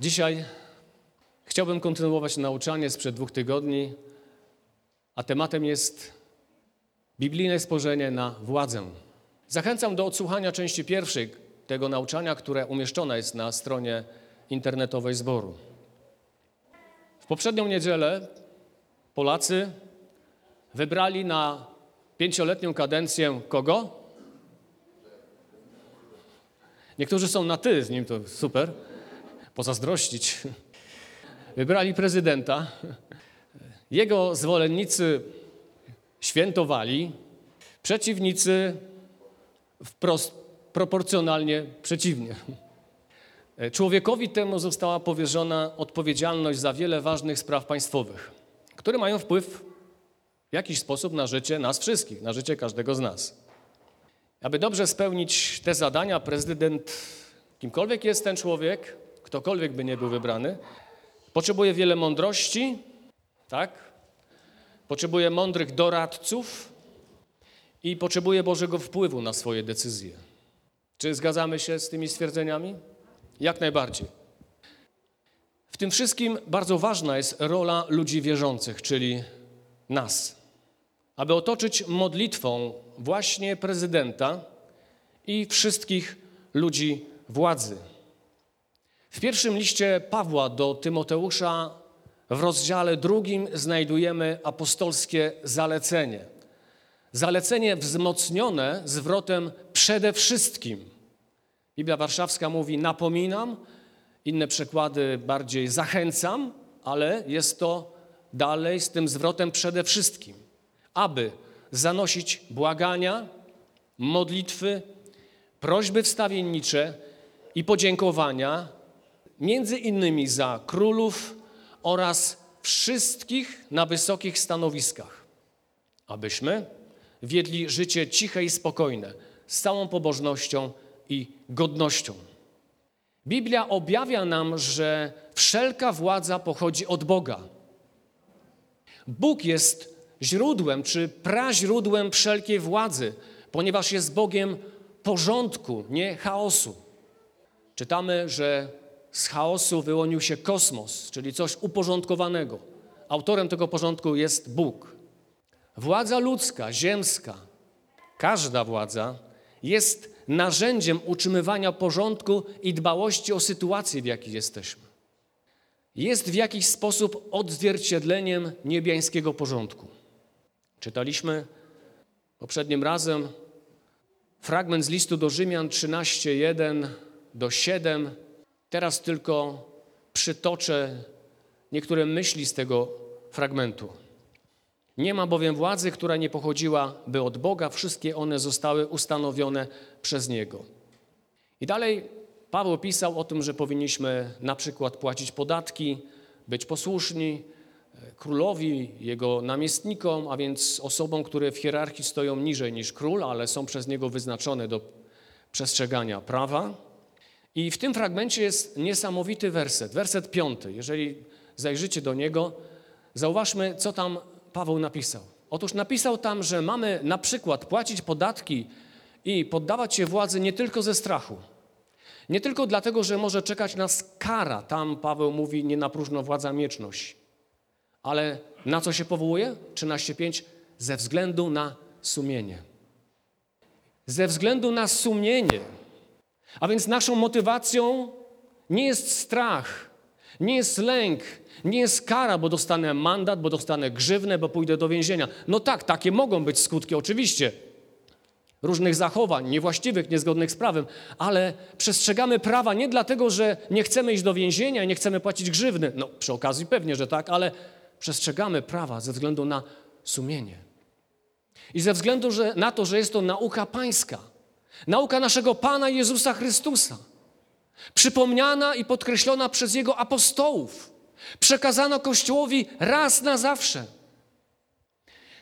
Dzisiaj chciałbym kontynuować nauczanie sprzed dwóch tygodni, a tematem jest biblijne spojrzenie na władzę. Zachęcam do odsłuchania części pierwszej tego nauczania, które umieszczone jest na stronie internetowej zboru. W poprzednią niedzielę Polacy wybrali na pięcioletnią kadencję kogo? Niektórzy są na ty z nim, to super. Pozazdrościć. Wybrali prezydenta. Jego zwolennicy świętowali, przeciwnicy wprost proporcjonalnie przeciwnie. Człowiekowi temu została powierzona odpowiedzialność za wiele ważnych spraw państwowych, które mają wpływ w jakiś sposób na życie nas wszystkich, na życie każdego z nas. Aby dobrze spełnić te zadania, prezydent, kimkolwiek jest ten człowiek, ktokolwiek by nie był wybrany, potrzebuje wiele mądrości, tak? Potrzebuje mądrych doradców i potrzebuje Bożego wpływu na swoje decyzje. Czy zgadzamy się z tymi stwierdzeniami? Jak najbardziej. W tym wszystkim bardzo ważna jest rola ludzi wierzących, czyli nas, aby otoczyć modlitwą właśnie prezydenta i wszystkich ludzi władzy. W pierwszym liście Pawła do Tymoteusza w rozdziale drugim znajdujemy apostolskie zalecenie. Zalecenie wzmocnione zwrotem przede wszystkim. Biblia Warszawska mówi napominam, inne przekłady bardziej zachęcam, ale jest to dalej z tym zwrotem przede wszystkim, aby zanosić błagania, modlitwy, prośby wstawiennicze i podziękowania, między innymi za królów oraz wszystkich na wysokich stanowiskach, abyśmy wiedli życie ciche i spokojne, z całą pobożnością i godnością. Biblia objawia nam, że wszelka władza pochodzi od Boga. Bóg jest źródłem czy praźródłem wszelkiej władzy, ponieważ jest Bogiem porządku, nie chaosu. Czytamy, że z chaosu wyłonił się kosmos, czyli coś uporządkowanego. Autorem tego porządku jest Bóg. Władza ludzka, ziemska, każda władza jest narzędziem utrzymywania porządku i dbałości o sytuację, w jakiej jesteśmy. Jest w jakiś sposób odzwierciedleniem niebiańskiego porządku. Czytaliśmy poprzednim razem fragment z listu do Rzymian 13:1 do 7. Teraz tylko przytoczę niektóre myśli z tego fragmentu. Nie ma bowiem władzy, która nie pochodziłaby od Boga, wszystkie one zostały ustanowione przez Niego. I dalej Paweł pisał o tym, że powinniśmy na przykład płacić podatki, być posłuszni królowi, jego namiestnikom, a więc osobom, które w hierarchii stoją niżej niż król, ale są przez niego wyznaczone do przestrzegania prawa. I w tym fragmencie jest niesamowity werset, werset piąty. Jeżeli zajrzycie do niego, zauważmy, co tam Paweł napisał. Otóż napisał tam, że mamy na przykład płacić podatki i poddawać się władzy nie tylko ze strachu. Nie tylko dlatego, że może czekać nas kara. Tam Paweł mówi, nie na próżno władza mieczność. Ale na co się powołuje? 13.5. Ze względu na sumienie. Ze względu na sumienie. A więc naszą motywacją nie jest strach, nie jest lęk, nie jest kara, bo dostanę mandat, bo dostanę grzywnę, bo pójdę do więzienia. No tak, takie mogą być skutki, oczywiście. Różnych zachowań, niewłaściwych, niezgodnych z prawem, ale przestrzegamy prawa nie dlatego, że nie chcemy iść do więzienia i nie chcemy płacić grzywny. No, przy okazji pewnie, że tak, ale przestrzegamy prawa ze względu na sumienie. I ze względu że, na to, że jest to nauka pańska, nauka naszego Pana Jezusa Chrystusa, przypomniana i podkreślona przez Jego apostołów, przekazano Kościołowi raz na zawsze.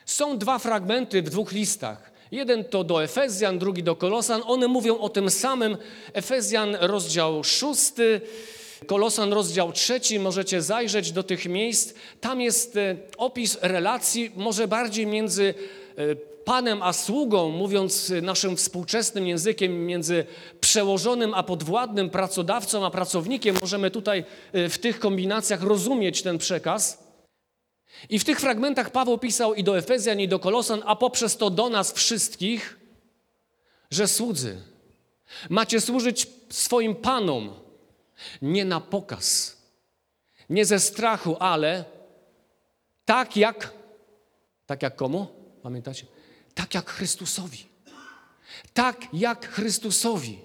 Są dwa fragmenty w dwóch listach. Jeden to do Efezjan, drugi do Kolosan. One mówią o tym samym. Efezjan, rozdział szósty, Kolosan, rozdział trzeci. Możecie zajrzeć do tych miejsc. Tam jest opis relacji, może bardziej między panem a sługą, mówiąc naszym współczesnym językiem, między przełożonym a podwładnym, pracodawcą a pracownikiem, możemy tutaj y, w tych kombinacjach rozumieć ten przekaz. I w tych fragmentach Paweł pisał i do Efezjan, i do Kolosan, a poprzez to do nas wszystkich, że słudzy, macie służyć swoim panom, nie na pokaz, nie ze strachu, ale tak jak, tak jak komu? Pamiętacie? Tak jak Chrystusowi. Tak jak Chrystusowi.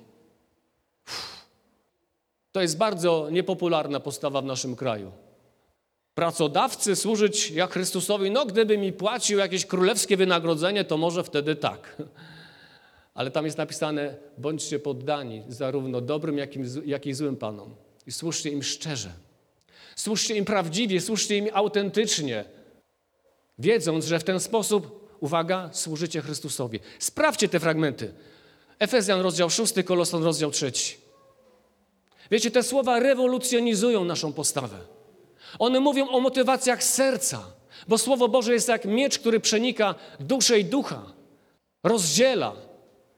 To jest bardzo niepopularna postawa w naszym kraju. Pracodawcy służyć jak Chrystusowi, no gdyby mi płacił jakieś królewskie wynagrodzenie, to może wtedy tak. Ale tam jest napisane, bądźcie poddani zarówno dobrym, jak i, jak i złym panom. I służcie im szczerze. Służcie im prawdziwie, służcie im autentycznie, wiedząc, że w ten sposób, uwaga, służycie Chrystusowi. Sprawdźcie te fragmenty. Efezjan rozdział 6, Kolosan rozdział 3. Wiecie, te słowa rewolucjonizują naszą postawę. One mówią o motywacjach serca, bo Słowo Boże jest jak miecz, który przenika duszę i ducha, rozdziela,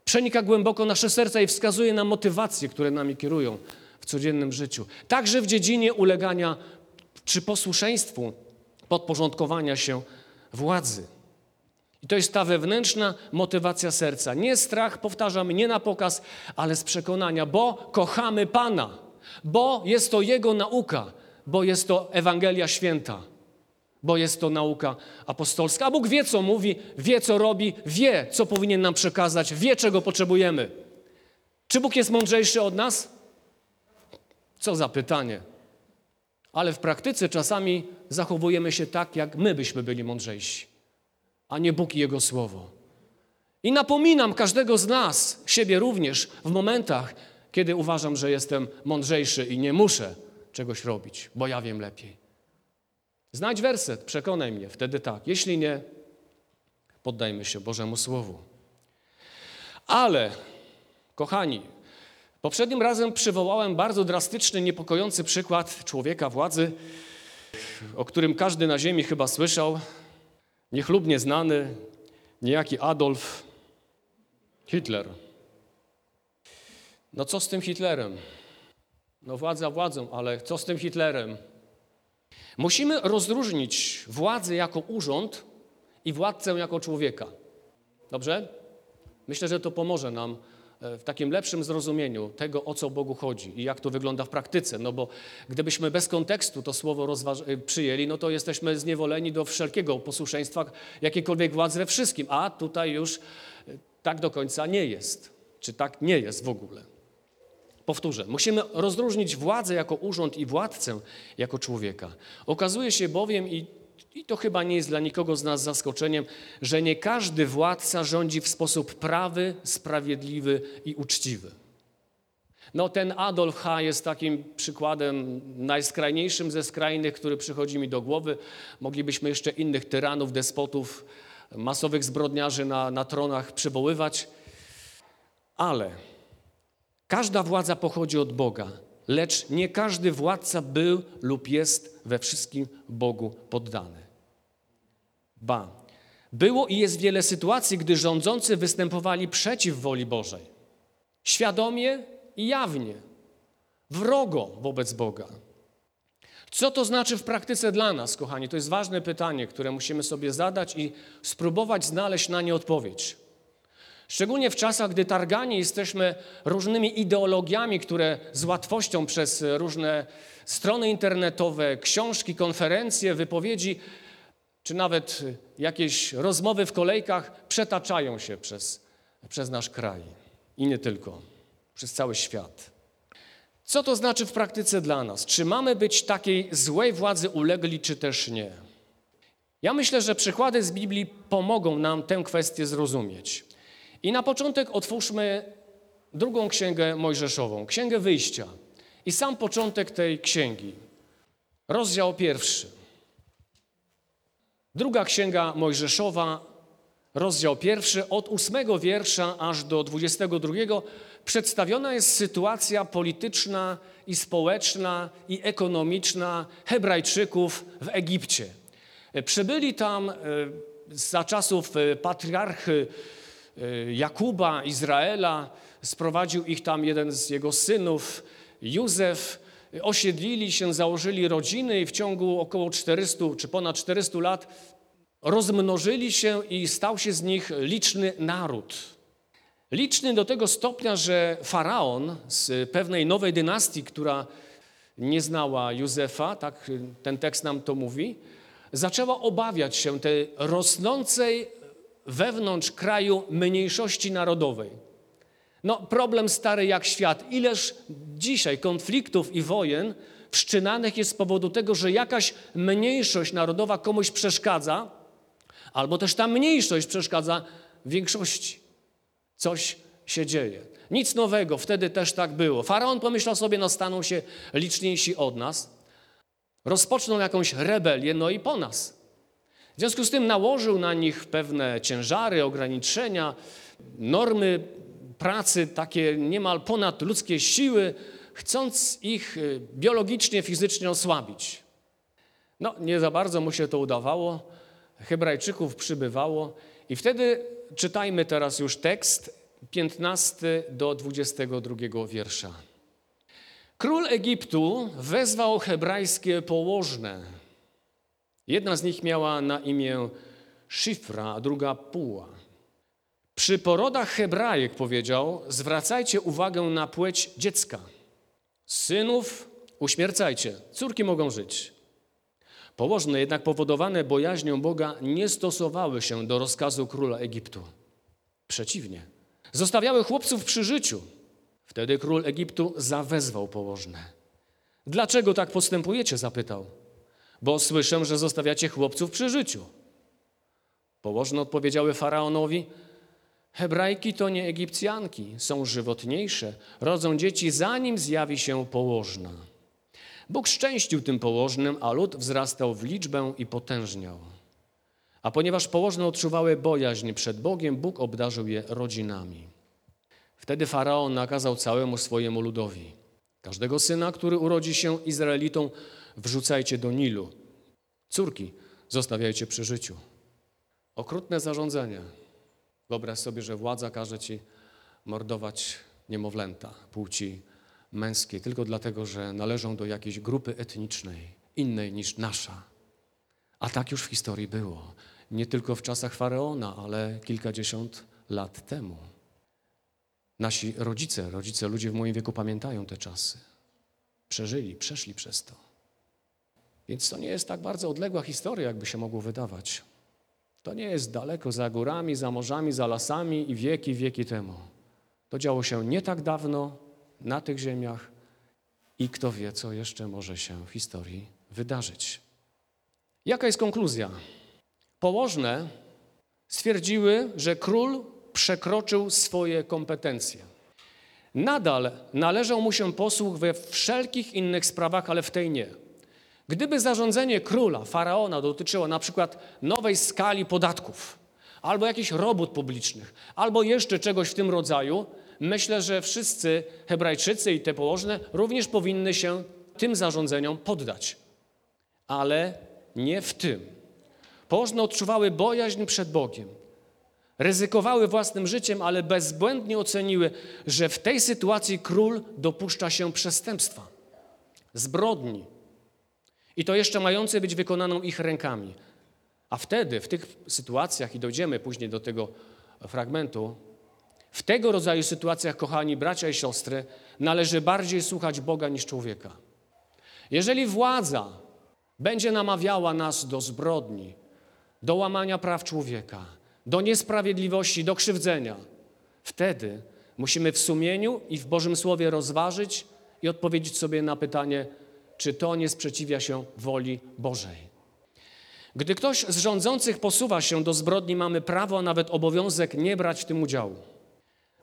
przenika głęboko nasze serca i wskazuje na motywacje, które nami kierują w codziennym życiu. Także w dziedzinie ulegania czy posłuszeństwu, podporządkowania się władzy. I to jest ta wewnętrzna motywacja serca. Nie strach, powtarzam, nie na pokaz, ale z przekonania, bo kochamy Pana, bo jest to Jego nauka, bo jest to Ewangelia Święta, bo jest to nauka apostolska. A Bóg wie, co mówi, wie, co robi, wie, co powinien nam przekazać, wie, czego potrzebujemy. Czy Bóg jest mądrzejszy od nas? Co za pytanie. Ale w praktyce czasami zachowujemy się tak, jak my byśmy byli mądrzejsi, a nie Bóg i Jego Słowo. I napominam każdego z nas, siebie również, w momentach, kiedy uważam, że jestem mądrzejszy i nie muszę czegoś robić, bo ja wiem lepiej. Znajdź werset, przekonaj mnie, wtedy tak. Jeśli nie, poddajmy się Bożemu Słowu. Ale, kochani, poprzednim razem przywołałem bardzo drastyczny, niepokojący przykład człowieka władzy, o którym każdy na ziemi chyba słyszał, niechlubnie znany, niejaki Adolf Hitler. No co z tym Hitlerem? No władza władzą, ale co z tym Hitlerem? Musimy rozróżnić władzę jako urząd i władcę jako człowieka. Dobrze? Myślę, że to pomoże nam w takim lepszym zrozumieniu tego, o co Bogu chodzi i jak to wygląda w praktyce. No bo gdybyśmy bez kontekstu to słowo e, przyjęli, no to jesteśmy zniewoleni do wszelkiego posłuszeństwa, jakiejkolwiek władzy we wszystkim. A tutaj już e, tak do końca nie jest. Czy tak nie jest w ogóle. Powtórzę, musimy rozróżnić władzę jako urząd i władcę jako człowieka. Okazuje się bowiem, i, i to chyba nie jest dla nikogo z nas zaskoczeniem, że nie każdy władca rządzi w sposób prawy, sprawiedliwy i uczciwy. No ten Adolf H. jest takim przykładem najskrajniejszym ze skrajnych, który przychodzi mi do głowy. Moglibyśmy jeszcze innych tyranów, despotów, masowych zbrodniarzy na, na tronach przywoływać, ale Każda władza pochodzi od Boga, lecz nie każdy władca był lub jest we wszystkim Bogu poddany. Ba, było i jest wiele sytuacji, gdy rządzący występowali przeciw woli Bożej. Świadomie i jawnie, wrogo wobec Boga. Co to znaczy w praktyce dla nas, kochani? To jest ważne pytanie, które musimy sobie zadać i spróbować znaleźć na nie odpowiedź. Szczególnie w czasach, gdy targani jesteśmy różnymi ideologiami, które z łatwością przez różne strony internetowe, książki, konferencje, wypowiedzi, czy nawet jakieś rozmowy w kolejkach przetaczają się przez, przez nasz kraj i nie tylko, przez cały świat. Co to znaczy w praktyce dla nas? Czy mamy być takiej złej władzy ulegli, czy też nie? Ja myślę, że przykłady z Biblii pomogą nam tę kwestię zrozumieć. I na początek otwórzmy drugą księgę Mojżeszową, księgę wyjścia. I sam początek tej księgi, rozdział pierwszy. Druga księga Mojżeszowa, rozdział pierwszy, od ósmego wiersza aż do dwudziestego drugiego, przedstawiona jest sytuacja polityczna i społeczna i ekonomiczna Hebrajczyków w Egipcie. Przybyli tam e, za czasów e, patriarchy e, Jakuba, Izraela, sprowadził ich tam jeden z jego synów, Józef. Osiedlili się, założyli rodziny i w ciągu około 400 czy ponad 400 lat rozmnożyli się i stał się z nich liczny naród. Liczny do tego stopnia, że faraon z pewnej nowej dynastii, która nie znała Józefa, tak ten tekst nam to mówi, zaczęła obawiać się tej rosnącej wewnątrz kraju mniejszości narodowej. No, problem stary jak świat. Ileż dzisiaj konfliktów i wojen wszczynanych jest z powodu tego, że jakaś mniejszość narodowa komuś przeszkadza, albo też ta mniejszość przeszkadza większości. Coś się dzieje. Nic nowego, wtedy też tak było. Faraon pomyślał sobie, no staną się liczniejsi od nas, rozpoczną jakąś rebelię, no i po nas. W związku z tym nałożył na nich pewne ciężary, ograniczenia, normy pracy, takie niemal ponadludzkie siły, chcąc ich y, biologicznie, fizycznie osłabić. No, nie za bardzo mu się to udawało. Hebrajczyków przybywało i wtedy czytajmy teraz już tekst 15 do 22 wiersza. Król Egiptu wezwał hebrajskie położne. Jedna z nich miała na imię Szyfra, a druga Puła. Przy porodach Hebrajek powiedział: Zwracajcie uwagę na płeć dziecka. Synów uśmiercajcie, córki mogą żyć. Położne, jednak powodowane bojaźnią Boga, nie stosowały się do rozkazu króla Egiptu. Przeciwnie, zostawiały chłopców przy życiu. Wtedy król Egiptu zawezwał położne. Dlaczego tak postępujecie? zapytał. Bo słyszę, że zostawiacie chłopców przy życiu. Położne odpowiedziały faraonowi: Hebrajki to nie Egipcjanki, są żywotniejsze, rodzą dzieci zanim zjawi się położna. Bóg szczęścił tym położnym, a lud wzrastał w liczbę i potężniał. A ponieważ położne odczuwały bojaźń przed Bogiem, Bóg obdarzył je rodzinami. Wtedy faraon nakazał całemu swojemu ludowi: Każdego syna, który urodzi się Izraelitom, wrzucajcie do Nilu. Córki zostawiajcie przy życiu. Okrutne zarządzenie. Wyobraź sobie, że władza każe ci mordować niemowlęta płci męskiej tylko dlatego, że należą do jakiejś grupy etnicznej, innej niż nasza. A tak już w historii było. Nie tylko w czasach faraona, ale kilkadziesiąt lat temu. Nasi rodzice, rodzice, ludzie w moim wieku pamiętają te czasy. Przeżyli, przeszli przez to. Więc to nie jest tak bardzo odległa historia, jakby się mogło wydawać. To nie jest daleko za górami, za morzami, za lasami i wieki, wieki temu. To działo się nie tak dawno na tych ziemiach i kto wie, co jeszcze może się w historii wydarzyć. Jaka jest konkluzja? Położne stwierdziły, że król przekroczył swoje kompetencje. Nadal należał mu się posłuch we wszelkich innych sprawach, ale w tej nie. Gdyby zarządzenie króla, faraona dotyczyło na przykład nowej skali podatków, albo jakichś robót publicznych, albo jeszcze czegoś w tym rodzaju, myślę, że wszyscy Hebrajczycy i te położne również powinny się tym zarządzeniom poddać. Ale nie w tym. Położne odczuwały bojaźń przed Bogiem. Ryzykowały własnym życiem, ale bezbłędnie oceniły, że w tej sytuacji król dopuszcza się przestępstwa, zbrodni. I to jeszcze mające być wykonaną ich rękami. A wtedy, w tych sytuacjach, i dojdziemy później do tego fragmentu, w tego rodzaju sytuacjach, kochani bracia i siostry, należy bardziej słuchać Boga niż człowieka. Jeżeli władza będzie namawiała nas do zbrodni, do łamania praw człowieka, do niesprawiedliwości, do krzywdzenia, wtedy musimy w sumieniu i w Bożym Słowie rozważyć i odpowiedzieć sobie na pytanie, czy to nie sprzeciwia się woli Bożej. Gdy ktoś z rządzących posuwa się do zbrodni, mamy prawo, a nawet obowiązek nie brać w tym udziału.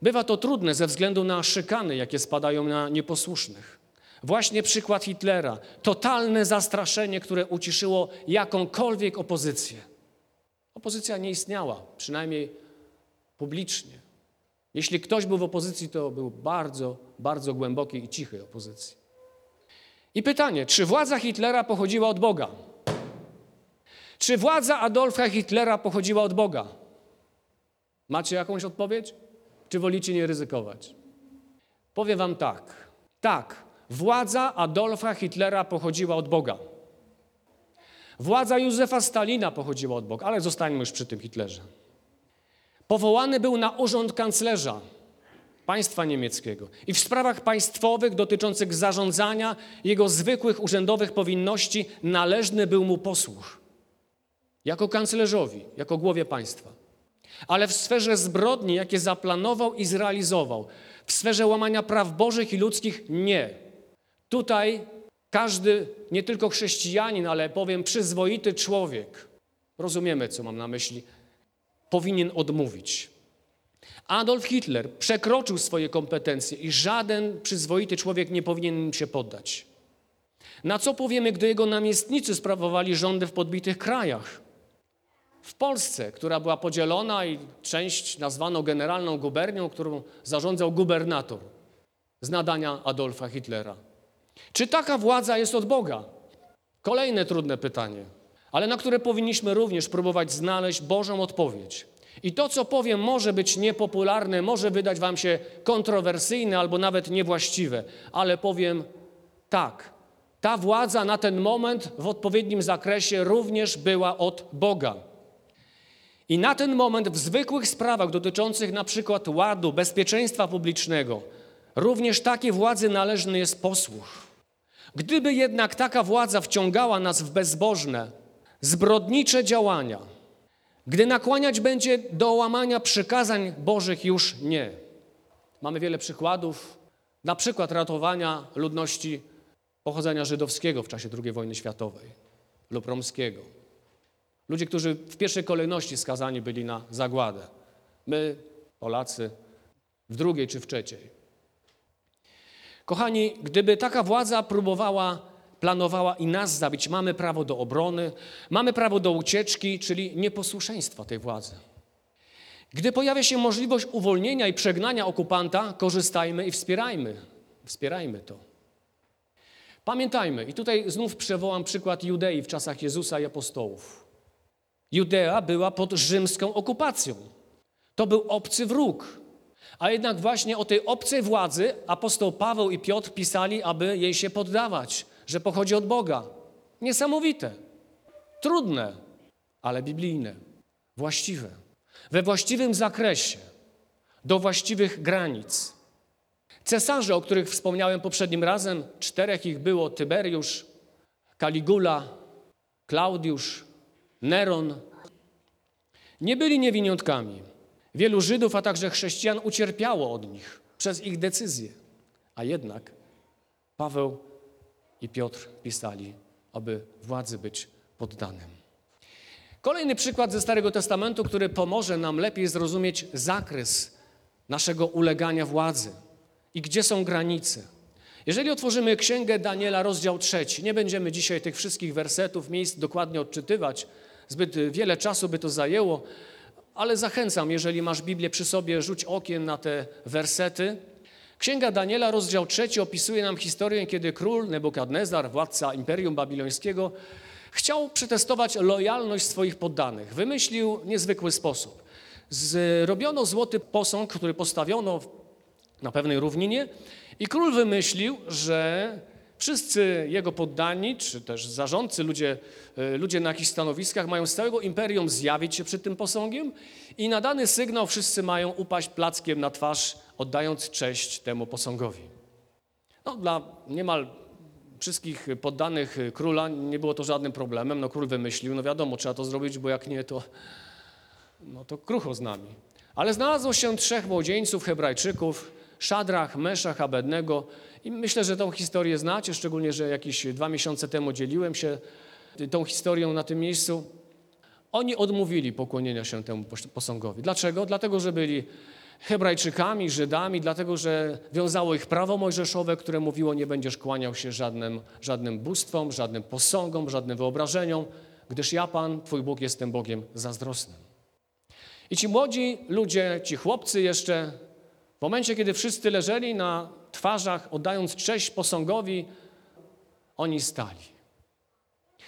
Bywa to trudne ze względu na szykany, jakie spadają na nieposłusznych. Właśnie przykład Hitlera, totalne zastraszenie, które uciszyło jakąkolwiek opozycję. Opozycja nie istniała, przynajmniej publicznie. Jeśli ktoś był w opozycji, to był bardzo, bardzo głębokiej i cichej opozycji. I pytanie, czy władza Hitlera pochodziła od Boga? Czy władza Adolfa Hitlera pochodziła od Boga? Macie jakąś odpowiedź? Czy wolicie nie ryzykować? Powiem wam tak. Tak, władza Adolfa Hitlera pochodziła od Boga. Władza Józefa Stalina pochodziła od Boga, ale zostańmy już przy tym Hitlerze. Powołany był na urząd kanclerza państwa niemieckiego i w sprawach państwowych dotyczących zarządzania jego zwykłych urzędowych powinności należny był mu posłuch. Jako kanclerzowi, jako głowie państwa. Ale w sferze zbrodni, jakie zaplanował i zrealizował, w sferze łamania praw bożych i ludzkich nie. Tutaj każdy, nie tylko chrześcijanin, ale powiem przyzwoity człowiek, rozumiemy, co mam na myśli, powinien odmówić. Adolf Hitler przekroczył swoje kompetencje i żaden przyzwoity człowiek nie powinien im się poddać. Na co powiemy, gdy jego namiestnicy sprawowali rządy w podbitych krajach? W Polsce, która była podzielona i część nazwano generalną gubernią, którą zarządzał gubernator z nadania Adolfa Hitlera. Czy taka władza jest od Boga? Kolejne trudne pytanie, ale na które powinniśmy również próbować znaleźć Bożą odpowiedź. I to, co powiem, może być niepopularne, może wydać Wam się kontrowersyjne albo nawet niewłaściwe, ale powiem tak. Ta władza na ten moment w odpowiednim zakresie również była od Boga. I na ten moment w zwykłych sprawach dotyczących na przykład ładu, bezpieczeństwa publicznego, również takiej władzy należny jest posłuch. Gdyby jednak taka władza wciągała nas w bezbożne, zbrodnicze działania, gdy nakłaniać będzie do łamania przykazań Bożych, już nie. Mamy wiele przykładów, na przykład ratowania ludności pochodzenia żydowskiego w czasie II wojny światowej lub romskiego. Ludzie, którzy w pierwszej kolejności skazani byli na zagładę. My, Polacy, w drugiej czy w trzeciej. Kochani, gdyby taka władza próbowała, planowała i nas zabić, mamy prawo do obrony, mamy prawo do ucieczki, czyli nieposłuszeństwa tej władzy. Gdy pojawia się możliwość uwolnienia i przegnania okupanta, korzystajmy i wspierajmy. Wspierajmy to. Pamiętajmy, i tutaj znów przywołam przykład Judei w czasach Jezusa i apostołów. Judea była pod rzymską okupacją. To był obcy wróg. A jednak właśnie o tej obcej władzy apostoł Paweł i Piotr pisali, aby jej się poddawać, że pochodzi od Boga. Niesamowite, trudne, ale biblijne, właściwe, we właściwym zakresie, do właściwych granic. Cesarze, o których wspomniałem poprzednim razem, czterech ich było: Tyberiusz, Kaligula, Klaudiusz, Neron, nie byli niewiniątkami. Wielu Żydów, a także chrześcijan ucierpiało od nich przez ich decyzje. A jednak Paweł i Piotr pisali, aby władzy być poddanym. Kolejny przykład ze Starego Testamentu, który pomoże nam lepiej zrozumieć zakres naszego ulegania władzy i gdzie są granice. Jeżeli otworzymy Księgę Daniela, rozdział trzeci, nie będziemy dzisiaj tych wszystkich wersetów, miejsc dokładnie odczytywać, zbyt wiele czasu by to zajęło, ale zachęcam, jeżeli masz Biblię przy sobie, rzuć okiem na te wersety. Księga Daniela, rozdział trzeci, opisuje nam historię, kiedy król Nebukadnezar, władca Imperium Babilońskiego, chciał przetestować lojalność swoich poddanych. Wymyślił niezwykły sposób. Zrobiono złoty posąg, który postawiono na pewnej równinie i król wymyślił, że Wszyscy jego poddani, czy też zarządcy, ludzie, e, ludzie na jakichś stanowiskach mają z całego imperium zjawić się przed tym posągiem i na dany sygnał wszyscy mają upaść plackiem na twarz, oddając cześć temu posągowi. No, dla niemal wszystkich poddanych króla nie było to żadnym problemem. No, król wymyślił, no wiadomo, trzeba to zrobić, bo jak nie, to, no, to krucho z nami. Ale znalazło się trzech młodzieńców Hebrajczyków, Szadrach, Meszach, Abednego, i myślę, że tą historię znacie, szczególnie, że jakieś dwa miesiące temu dzieliłem się tą historią na tym miejscu. Oni odmówili pokłonienia się temu posągowi. Dlaczego? Dlatego, że byli Hebrajczykami, Żydami, dlatego, że wiązało ich prawo mojżeszowe, które mówiło, nie będziesz kłaniał się żadnym, żadnym bóstwom, żadnym posągom, żadnym wyobrażeniom, gdyż ja, Pan, Twój Bóg, jestem Bogiem zazdrosnym. I ci młodzi ludzie, ci chłopcy jeszcze, w momencie, kiedy wszyscy leżeli na twarzach, oddając cześć posągowi, oni stali.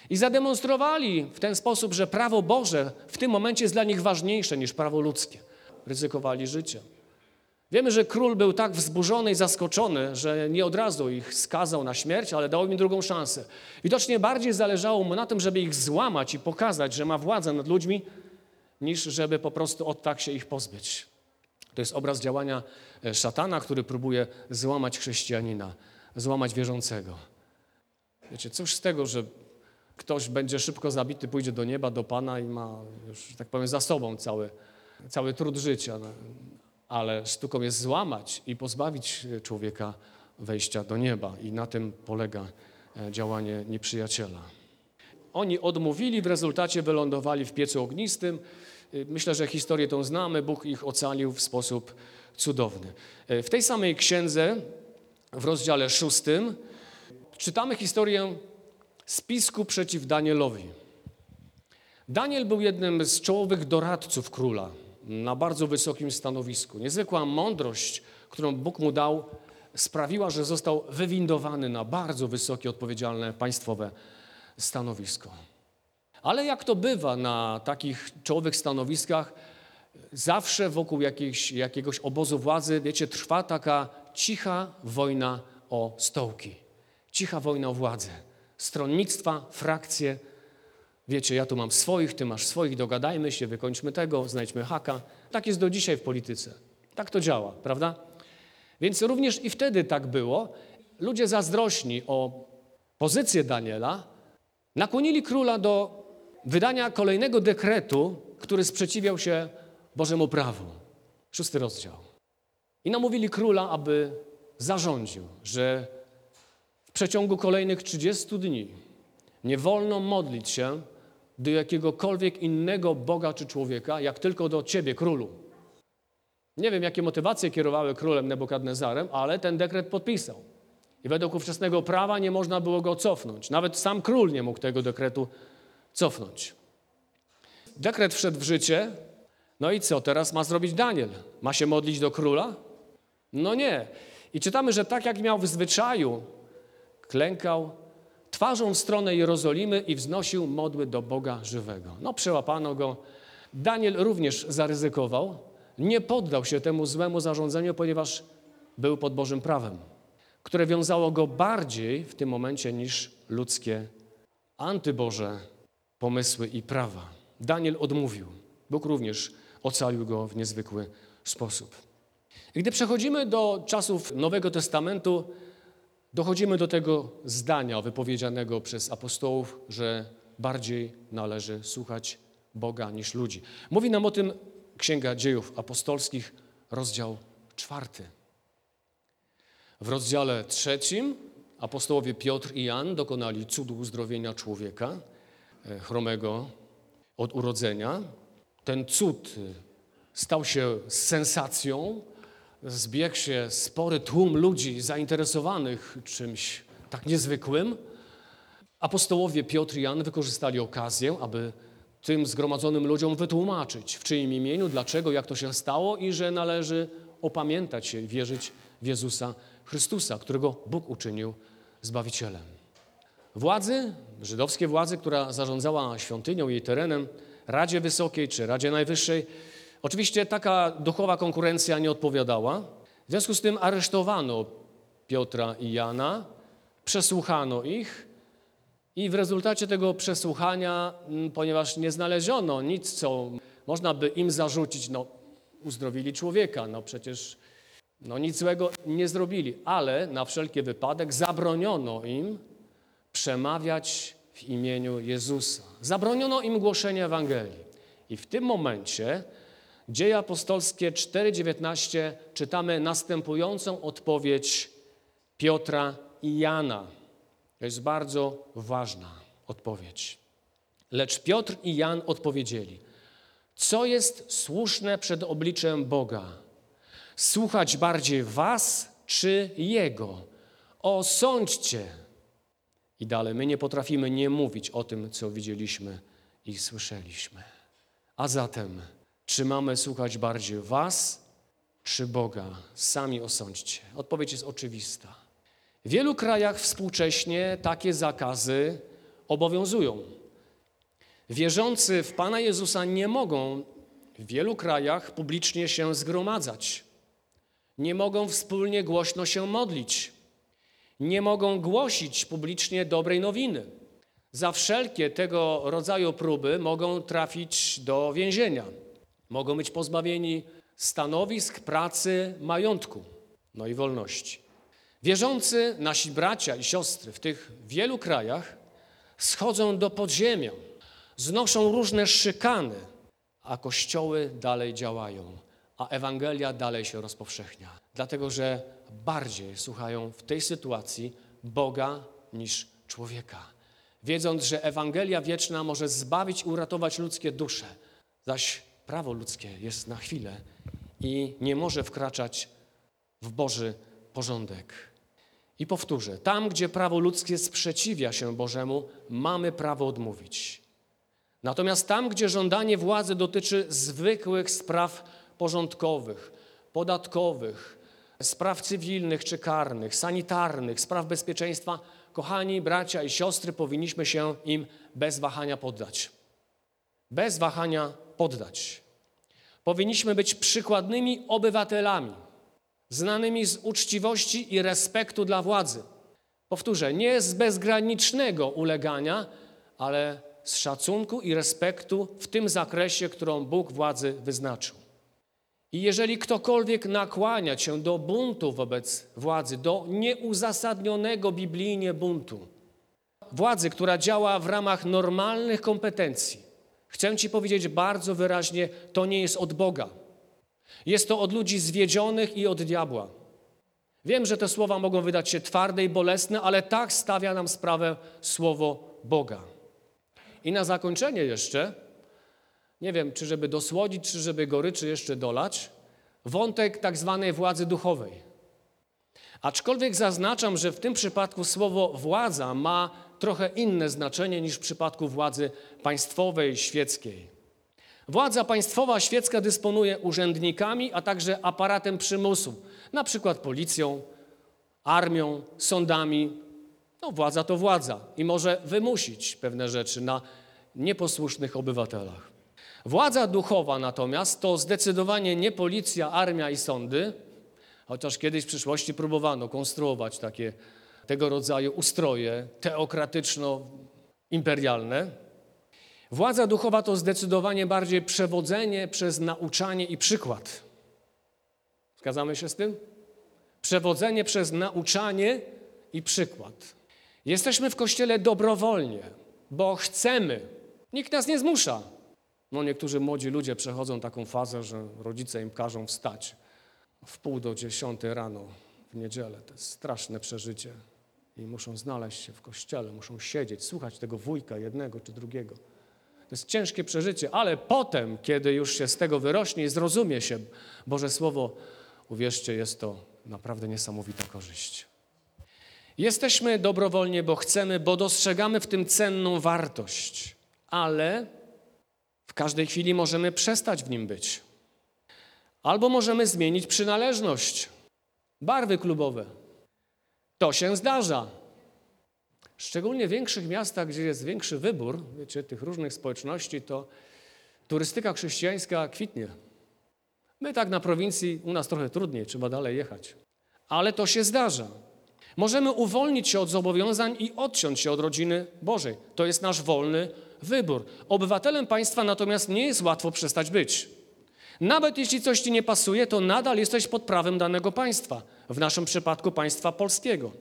I zademonstrowali w ten sposób, że prawo Boże w tym momencie jest dla nich ważniejsze niż prawo ludzkie. Ryzykowali życie. Wiemy, że król był tak wzburzony i zaskoczony, że nie od razu ich skazał na śmierć, ale dał im drugą szansę. Widocznie bardziej zależało mu na tym, żeby ich złamać i pokazać, że ma władzę nad ludźmi, niż żeby po prostu od tak się ich pozbyć. To jest obraz działania e, szatana, który próbuje złamać chrześcijanina, złamać wierzącego. Wiecie, cóż z tego, że ktoś będzie szybko zabity, pójdzie do nieba, do Pana i ma już, tak powiem, za sobą cały, cały trud życia. No, ale sztuką jest złamać i pozbawić człowieka wejścia do nieba. I na tym polega e, działanie nieprzyjaciela. Oni odmówili, w rezultacie wylądowali w piecu ognistym. Y, myślę, że historię tą znamy. Bóg ich ocalił w sposób cudowny. E, w tej samej księdze, w rozdziale szóstym, czytamy historię spisku przeciw Danielowi. Daniel był jednym z czołowych doradców króla na bardzo wysokim stanowisku. Niezwykła mądrość, którą Bóg mu dał, sprawiła, że został wywindowany na bardzo wysokie, odpowiedzialne państwowe stanowisko. Ale jak to bywa na takich czołowych stanowiskach, zawsze wokół jakiejś, jakiegoś obozu władzy, wiecie, trwa taka cicha wojna o stołki. Cicha wojna o władzę. Stronnictwa, frakcje, Wiecie, ja tu mam swoich, ty masz swoich, dogadajmy się, wykończmy tego, znajdźmy haka. Tak jest do dzisiaj w polityce. Tak to działa, prawda? Więc również i wtedy tak było. Ludzie zazdrośni o pozycję Daniela nakłonili króla do wydania kolejnego dekretu, który sprzeciwiał się Bożemu prawu. Szósty rozdział. I namówili króla, aby zarządził, że w przeciągu kolejnych 30 dni nie wolno modlić się do jakiegokolwiek innego Boga czy człowieka, jak tylko do ciebie, królu. Nie wiem, jakie motywacje kierowały królem Nebukadnezarem, ale ten dekret podpisał. I według ówczesnego prawa nie można było go cofnąć. Nawet sam król nie mógł tego dekretu cofnąć. Dekret wszedł w życie. No i co teraz ma zrobić Daniel? Ma się modlić do króla? No nie. I czytamy, że tak jak miał w zwyczaju, klękał twarzą w stronę Jerozolimy i wznosił modły do Boga żywego. No przełapano go. Daniel również zaryzykował. Nie poddał się temu złemu zarządzeniu, ponieważ był pod Bożym prawem, które wiązało go bardziej w tym momencie niż ludzkie, antyboże pomysły i prawa. Daniel odmówił. Bóg również ocalił go w niezwykły sposób. Gdy przechodzimy do czasów Nowego Testamentu, dochodzimy do tego zdania wypowiedzianego przez apostołów, że bardziej należy słuchać Boga niż ludzi. Mówi nam o tym Księga Dziejów Apostolskich, rozdział czwarty. W rozdziale trzecim apostołowie Piotr i Jan dokonali cudu uzdrowienia człowieka e, chromego od urodzenia. Ten cud stał się sensacją, zbiegł się spory tłum ludzi zainteresowanych czymś tak niezwykłym. Apostołowie Piotr i Jan wykorzystali okazję, aby tym zgromadzonym ludziom wytłumaczyć, w czyim imieniu, dlaczego, jak to się stało i że należy opamiętać się wierzyć w Jezusa Chrystusa, którego Bóg uczynił Zbawicielem. Władzy, żydowskie władzy, która zarządzała świątynią, jej terenem, Radzie Wysokiej czy Radzie Najwyższej, Oczywiście taka duchowa konkurencja nie odpowiadała. W związku z tym aresztowano Piotra i Jana, przesłuchano ich i w rezultacie tego przesłuchania, ponieważ nie znaleziono nic, co można by im zarzucić, no uzdrowili człowieka, no przecież no nic złego nie zrobili, ale na wszelki wypadek zabroniono im przemawiać w imieniu Jezusa. Zabroniono im głoszenia Ewangelii. I w tym momencie Dzieje apostolskie 4:19 czytamy następującą odpowiedź Piotra i Jana. To jest bardzo ważna odpowiedź. Lecz Piotr i Jan odpowiedzieli: Co jest słuszne przed obliczem Boga? Słuchać bardziej was czy jego? Osądźcie. I dalej, my nie potrafimy nie mówić o tym, co widzieliśmy i słyszeliśmy. A zatem czy mamy słuchać bardziej Was, czy Boga? Sami osądźcie. Odpowiedź jest oczywista. W wielu krajach współcześnie takie zakazy obowiązują. Wierzący w Pana Jezusa nie mogą w wielu krajach publicznie się zgromadzać. Nie mogą wspólnie głośno się modlić. Nie mogą głosić publicznie dobrej nowiny. Za wszelkie tego rodzaju próby mogą trafić do więzienia. Mogą być pozbawieni stanowisk, pracy, majątku, no i wolności. Wierzący, nasi bracia i siostry w tych wielu krajach schodzą do podziemia, znoszą różne szykany, a kościoły dalej działają, a Ewangelia dalej się rozpowszechnia. Dlatego, że bardziej słuchają w tej sytuacji Boga niż człowieka. Wiedząc, że Ewangelia wieczna może zbawić i uratować ludzkie dusze, zaś prawo ludzkie jest na chwilę i nie może wkraczać w Boży porządek. I powtórzę, tam gdzie prawo ludzkie sprzeciwia się Bożemu, mamy prawo odmówić. Natomiast tam, gdzie żądanie władzy dotyczy zwykłych spraw porządkowych, podatkowych, spraw cywilnych czy karnych, sanitarnych, spraw bezpieczeństwa, kochani bracia i siostry, powinniśmy się im bez wahania poddać. Bez wahania poddać. Powinniśmy być przykładnymi obywatelami, znanymi z uczciwości i respektu dla władzy. Powtórzę, nie z bezgranicznego ulegania, ale z szacunku i respektu w tym zakresie, którą Bóg władzy wyznaczył. I jeżeli ktokolwiek nakłania się do buntu wobec władzy, do nieuzasadnionego biblijnie buntu, władzy, która działa w ramach normalnych kompetencji, chcę Ci powiedzieć bardzo wyraźnie, to nie jest od Boga. Jest to od ludzi zwiedzionych i od diabła. Wiem, że te słowa mogą wydać się twarde i bolesne, ale tak stawia nam sprawę słowo Boga. I na zakończenie jeszcze, nie wiem, czy żeby dosłodzić, czy żeby goryczy jeszcze dolać, wątek tak zwanej władzy duchowej. Aczkolwiek zaznaczam, że w tym przypadku słowo władza ma trochę inne znaczenie niż w przypadku władzy państwowej, świeckiej. Władza państwowa świecka dysponuje urzędnikami, a także aparatem przymusu, na przykład policją, armią, sądami. No, władza to władza i może wymusić pewne rzeczy na nieposłusznych obywatelach. Władza duchowa natomiast to zdecydowanie nie policja, armia i sądy, chociaż kiedyś w przyszłości próbowano konstruować takie tego rodzaju ustroje teokratyczno-imperialne. Władza duchowa to zdecydowanie bardziej przewodzenie przez nauczanie i przykład. Zgadzamy się z tym? Przewodzenie przez nauczanie i przykład. Jesteśmy w kościele dobrowolnie, bo chcemy. Nikt nas nie zmusza. No niektórzy młodzi ludzie przechodzą taką fazę, że rodzice im każą wstać w pół do dziesiątej rano w niedzielę. To jest straszne przeżycie. I muszą znaleźć się w kościele, muszą siedzieć, słuchać tego wujka jednego czy drugiego. To jest ciężkie przeżycie, ale potem, kiedy już się z tego wyrośnie i zrozumie się Boże Słowo, uwierzcie, jest to naprawdę niesamowita korzyść. Jesteśmy dobrowolnie, bo chcemy, bo dostrzegamy w tym cenną wartość, ale w każdej chwili możemy przestać w nim być. Albo możemy zmienić przynależność, barwy klubowe. To się zdarza. Szczególnie w większych miastach, gdzie jest większy wybór, wiecie, tych różnych społeczności, to turystyka chrześcijańska kwitnie. My tak na prowincji, u nas trochę trudniej, trzeba dalej jechać. Ale to się zdarza. Możemy uwolnić się od zobowiązań i odciąć się od rodziny Bożej. To jest nasz wolny wybór. Obywatelem państwa natomiast nie jest łatwo przestać być. Nawet jeśli coś ci nie pasuje, to nadal jesteś pod prawem danego państwa, w naszym przypadku państwa polskiego.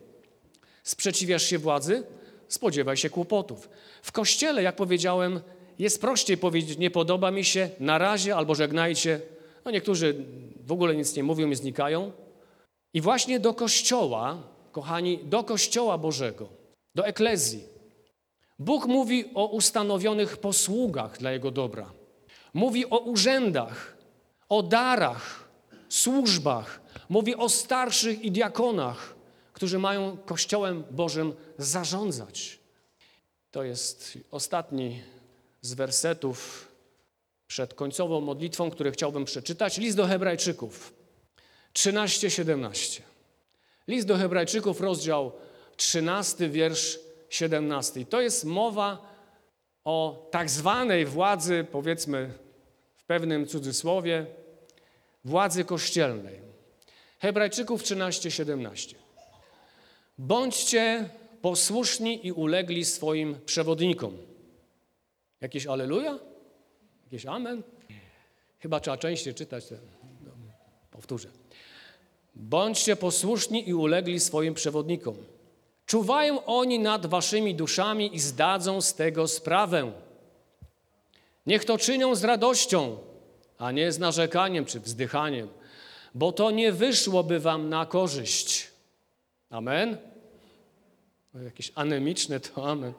Sprzeciwiasz się władzy? Spodziewaj się kłopotów. W kościele, jak powiedziałem, jest prościej powiedzieć: Nie podoba mi się, na razie albo żegnajcie. No niektórzy w ogóle nic nie mówią i znikają. I właśnie do kościoła, kochani, do kościoła Bożego, do eklezji. Bóg mówi o ustanowionych posługach dla Jego dobra. Mówi o urzędach, o darach, służbach. Mówi o starszych i diakonach którzy mają Kościołem Bożym zarządzać. To jest ostatni z wersetów przed końcową modlitwą, który chciałbym przeczytać. List do Hebrajczyków 13-17. List do Hebrajczyków, rozdział 13, wiersz 17. To jest mowa o tak zwanej władzy, powiedzmy w pewnym cudzysłowie, władzy kościelnej. Hebrajczyków 13, 17. Bądźcie posłuszni i ulegli swoim przewodnikom. Jakieś aleluja? Jakieś amen? Chyba trzeba częściej czytać. No, powtórzę. Bądźcie posłuszni i ulegli swoim przewodnikom. Czuwają oni nad waszymi duszami i zdadzą z tego sprawę. Niech to czynią z radością, a nie z narzekaniem czy wzdychaniem, bo to nie wyszłoby wam na korzyść. Amen? Jakieś anemiczne to amen.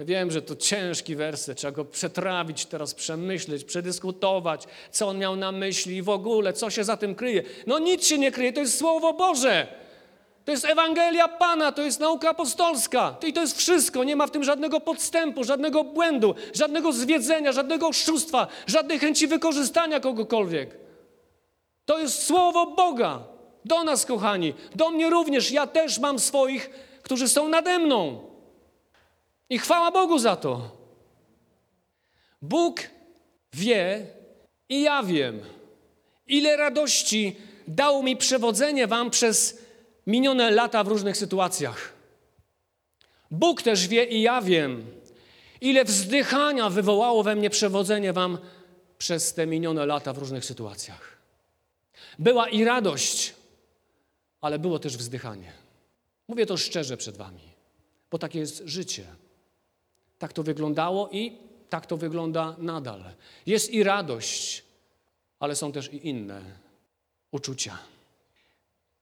Wiem, że to ciężki werset, trzeba go przetrawić teraz, przemyśleć, przedyskutować, co on miał na myśli i w ogóle, co się za tym kryje. No nic się nie kryje, to jest Słowo Boże. To jest Ewangelia Pana, to jest nauka apostolska. I to jest wszystko, nie ma w tym żadnego podstępu, żadnego błędu, żadnego zwiedzenia, żadnego oszustwa, żadnej chęci wykorzystania kogokolwiek. To jest Słowo Boga. Do nas, kochani, do mnie również. Ja też mam swoich, którzy są nade mną. I chwała Bogu za to. Bóg wie i ja wiem, ile radości dało mi przewodzenie Wam przez minione lata w różnych sytuacjach. Bóg też wie i ja wiem, ile wzdychania wywołało we mnie przewodzenie Wam przez te minione lata w różnych sytuacjach. Była i radość, ale było też wzdychanie. Mówię to szczerze przed Wami, bo takie jest życie. Tak to wyglądało i tak to wygląda nadal. Jest i radość, ale są też i inne uczucia.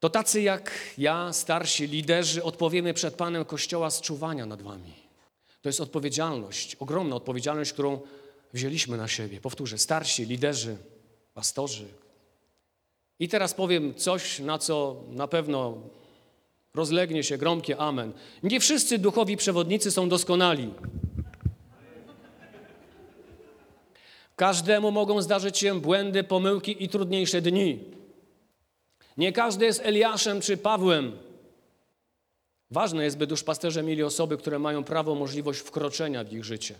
To tacy jak ja, starsi liderzy, odpowiemy przed Panem Kościoła z czuwania nad Wami. To jest odpowiedzialność, ogromna odpowiedzialność, którą wzięliśmy na siebie. Powtórzę, starsi liderzy, pastorzy. I teraz powiem coś, na co na pewno rozlegnie się gromkie amen. Nie wszyscy duchowi przewodnicy są doskonali. Każdemu mogą zdarzyć się błędy, pomyłki i trudniejsze dni. Nie każdy jest Eliaszem czy Pawłem. Ważne jest, by duszpasterze mieli osoby, które mają prawo, możliwość wkroczenia w ich życie.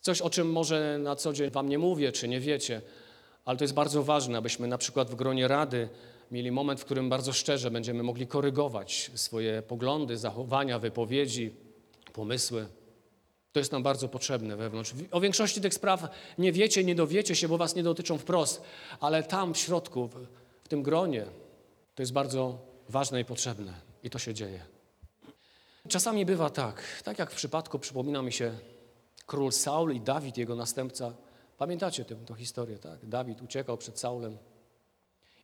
Coś, o czym może na co dzień Wam nie mówię, czy nie wiecie, ale to jest bardzo ważne, abyśmy na przykład w gronie rady mieli moment, w którym bardzo szczerze będziemy mogli korygować swoje poglądy, zachowania, wypowiedzi, pomysły. To jest nam bardzo potrzebne wewnątrz. O większości tych spraw nie wiecie, nie dowiecie się, bo was nie dotyczą wprost, ale tam w środku, w tym gronie, to jest bardzo ważne i potrzebne. I to się dzieje. Czasami bywa tak, tak jak w przypadku, przypomina mi się król Saul i Dawid, jego następca. Pamiętacie tę, tę historię, tak? Dawid uciekał przed Saulem.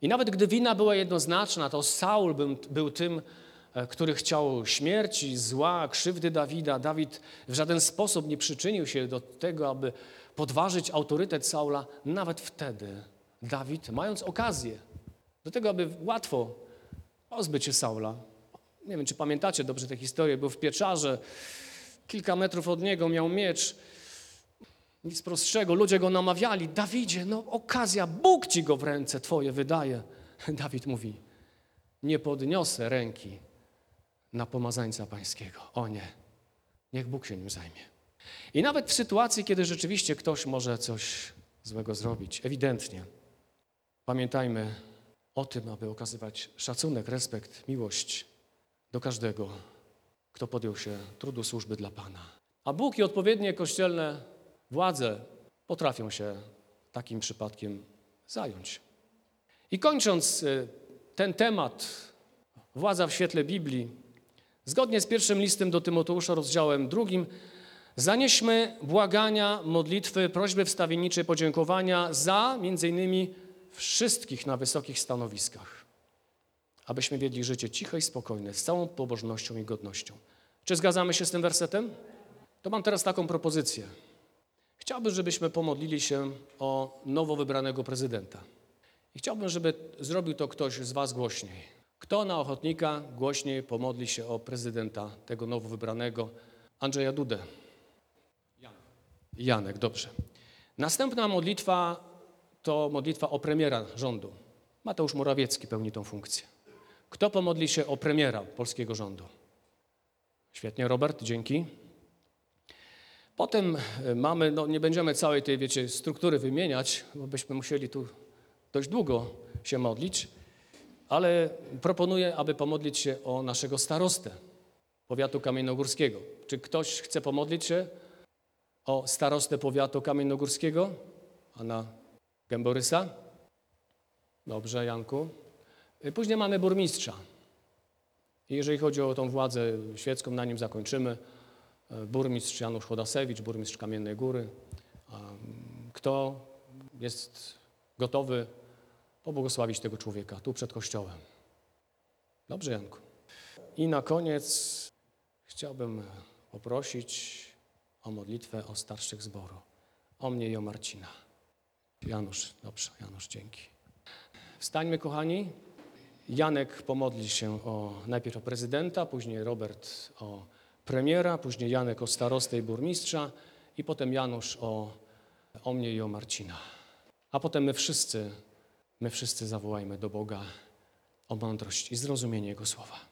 I nawet gdy wina była jednoznaczna, to Saul był, był tym, e, który chciał śmierci, zła, krzywdy Dawida. Dawid w żaden sposób nie przyczynił się do tego, aby podważyć autorytet Saula. Nawet wtedy Dawid, mając okazję do tego, aby łatwo pozbyć się Saula, nie wiem, czy pamiętacie dobrze tę historię, był w pieczarze, kilka metrów od niego miał miecz, nic prostszego. Ludzie go namawiali. Dawidzie, no okazja, Bóg ci go w ręce twoje wydaje. Dawid mówi, nie podniosę ręki na pomazańca pańskiego. O nie, niech Bóg się nim zajmie. I nawet w sytuacji, kiedy rzeczywiście ktoś może coś złego zrobić, ewidentnie, pamiętajmy o tym, aby okazywać szacunek, respekt, miłość do każdego, kto podjął się trudu służby dla Pana. A Bóg i odpowiednie kościelne władze potrafią się takim przypadkiem zająć. I kończąc y, ten temat, władza w świetle Biblii, zgodnie z pierwszym listem do Tymoteusza, rozdziałem drugim, zanieśmy błagania, modlitwy, prośby wstawiennicze, podziękowania za między innymi wszystkich na wysokich stanowiskach, abyśmy wiedli życie ciche i spokojne, z całą pobożnością i godnością. Czy zgadzamy się z tym wersetem? To mam teraz taką propozycję. Chciałbym, żebyśmy pomodlili się o nowo wybranego prezydenta. I chciałbym, żeby zrobił to ktoś z Was głośniej. Kto na ochotnika głośniej pomodli się o prezydenta tego nowo wybranego Andrzeja Dudę? Janek. Janek, dobrze. Następna modlitwa to modlitwa o premiera rządu. Mateusz Morawiecki pełni tą funkcję. Kto pomodli się o premiera polskiego rządu? Świetnie, Robert, dzięki. Potem e, mamy, no nie będziemy całej tej, wiecie, struktury wymieniać, bo byśmy musieli tu dość długo się modlić, ale proponuję, aby pomodlić się o naszego starostę powiatu kamiennogórskiego. Czy ktoś chce pomodlić się o starostę powiatu kamiennogórskiego? Pana Gęborysa? Dobrze, Janku. Y, Później mamy burmistrza. Jeżeli chodzi o tą władzę świecką, na nim zakończymy. E, Burmistrz Janusz Chodasewicz, burmistrz Kamiennej Góry. Mm, Kto jest gotowy pobłogosławić tego człowieka tu przed kościołem? Dobrze, Janku. I na koniec chciałbym poprosić o modlitwę o starszych zboru. O mnie i o Marcina. Janusz, dobrze, Janusz, dzięki. Wstańmy, kochani. Janek pomodli się o, najpierw o prezydenta, później Robert o premiera, później Janek o starostę i burmistrza i potem Janusz o, o mnie i o Marcina. A potem my wszyscy, my wszyscy zawołajmy do Boga o mądrość i zrozumienie Jego słowa.